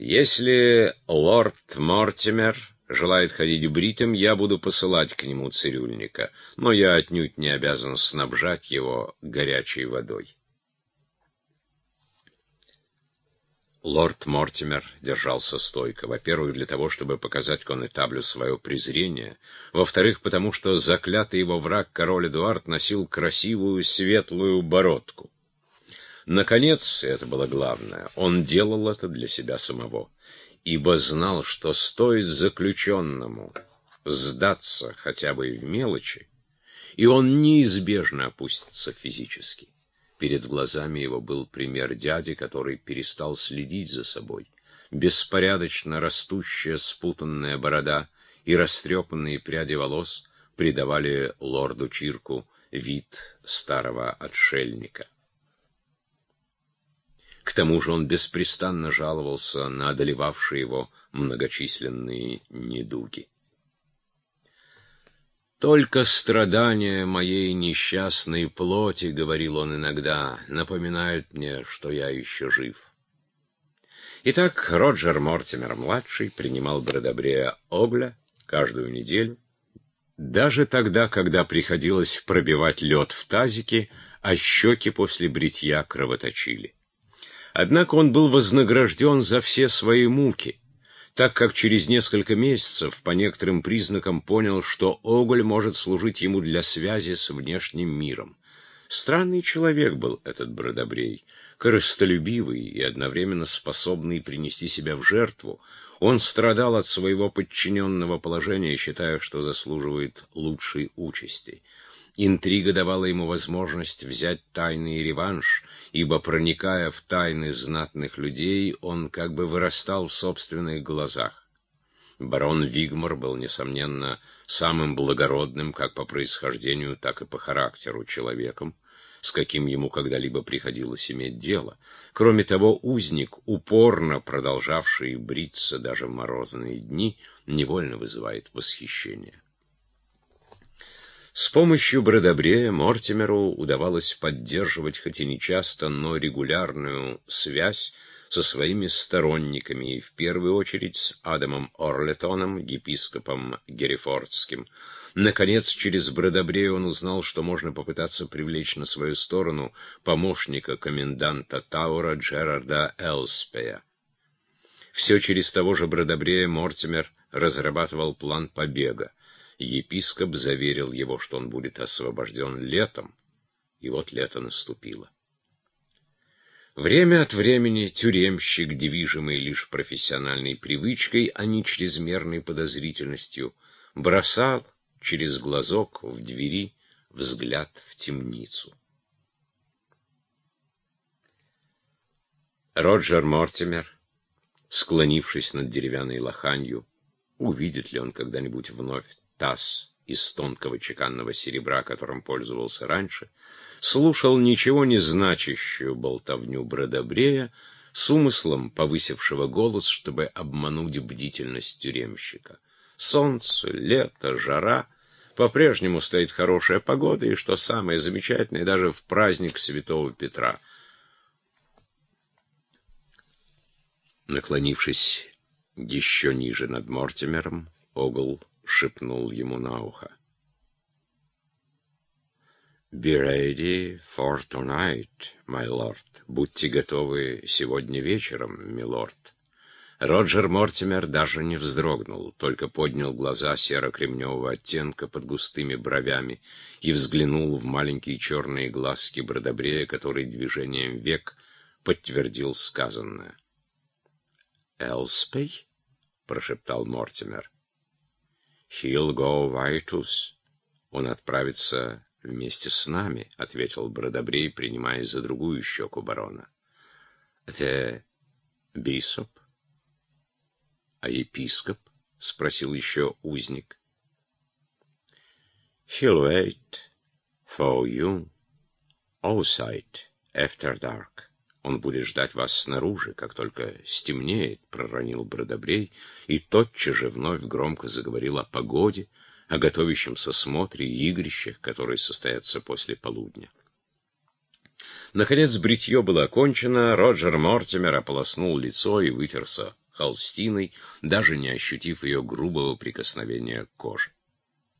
Если лорд Мортимер желает ходить бритым, я буду посылать к нему цирюльника, но я отнюдь не обязан снабжать его горячей водой. Лорд Мортимер держался стойко. Во-первых, для того, чтобы показать конетаблю свое презрение. Во-вторых, потому что заклятый его враг король Эдуард носил красивую светлую бородку. Наконец, это было главное, он делал это для себя самого, ибо знал, что стоит заключенному сдаться хотя бы в мелочи, и он неизбежно опустится физически. Перед глазами его был пример дяди, который перестал следить за собой. Беспорядочно растущая спутанная борода и растрепанные пряди волос придавали лорду Чирку вид старого отшельника. Тому же он беспрестанно жаловался на одолевавшие его многочисленные недуги. «Только страдания моей несчастной плоти, — говорил он иногда, — напоминают мне, что я еще жив». Итак, Роджер Мортимер-младший принимал Бродобрея Огля каждую неделю, даже тогда, когда приходилось пробивать лед в тазике, а щеки после бритья кровоточили. Однако он был вознагражден за все свои муки, так как через несколько месяцев по некоторым признакам понял, что Оголь может служить ему для связи с внешним миром. Странный человек был этот Бродобрей, корыстолюбивый и одновременно способный принести себя в жертву. Он страдал от своего подчиненного положения, считая, что заслуживает лучшей участи. Интрига давала ему возможность взять тайный реванш, ибо, проникая в тайны знатных людей, он как бы вырастал в собственных глазах. Барон Вигмар был, несомненно, самым благородным как по происхождению, так и по характеру человеком, с каким ему когда-либо приходилось иметь дело. Кроме того, узник, упорно продолжавший бриться даже в морозные дни, невольно вызывает восхищение. С помощью Бродобрея Мортимеру удавалось поддерживать хоть и нечасто, но регулярную связь со своими сторонниками, и в первую очередь с Адамом Орлетоном, епископом Герефордским. Наконец, через Бродобрея он узнал, что можно попытаться привлечь на свою сторону помощника коменданта Таура Джерарда Элспея. Все через того же Бродобрея Мортимер разрабатывал план побега. Епископ заверил его, что он будет освобожден летом, и вот лето наступило. Время от времени тюремщик, движимый лишь профессиональной привычкой, а не чрезмерной подозрительностью, бросал через глазок в двери взгляд в темницу. Роджер Мортимер, склонившись над деревянной лоханью, увидит ли он когда-нибудь вновь таз из тонкого чеканного серебра, которым пользовался раньше, слушал ничего не значащую болтовню Бродобрея с умыслом повысившего голос, чтобы обмануть бдительность тюремщика. Солнце, лето, жара, по-прежнему стоит хорошая погода, и, что самое замечательное, даже в праздник Святого Петра. Наклонившись еще ниже над Мортимером, Огл шепнул ему на ухо. «Be ready for tonight, my lord. Будьте готовы сегодня вечером, милорд». Роджер Мортимер даже не вздрогнул, только поднял глаза серо-кремневого оттенка под густыми бровями и взглянул в маленькие черные глазки Бродобрея, который движением век подтвердил сказанное. «Элспей?» — прошептал Мортимер. «He'll go with us». «Он отправится вместе с нами», — ответил Бродобрей, принимаясь за другую щеку барона. «The bishop?» «А епископ?» — спросил еще узник. «He'll wait for you outside after dark». Он будет ждать вас снаружи, как только стемнеет, — проронил Бродобрей, и тотчас же вновь громко заговорил о погоде, о готовящемся смотре и игрищах, которые состоятся после полудня. Наконец бритье было окончено, Роджер Мортимер ополоснул лицо и вытерся холстиной, даже не ощутив ее грубого прикосновения к коже.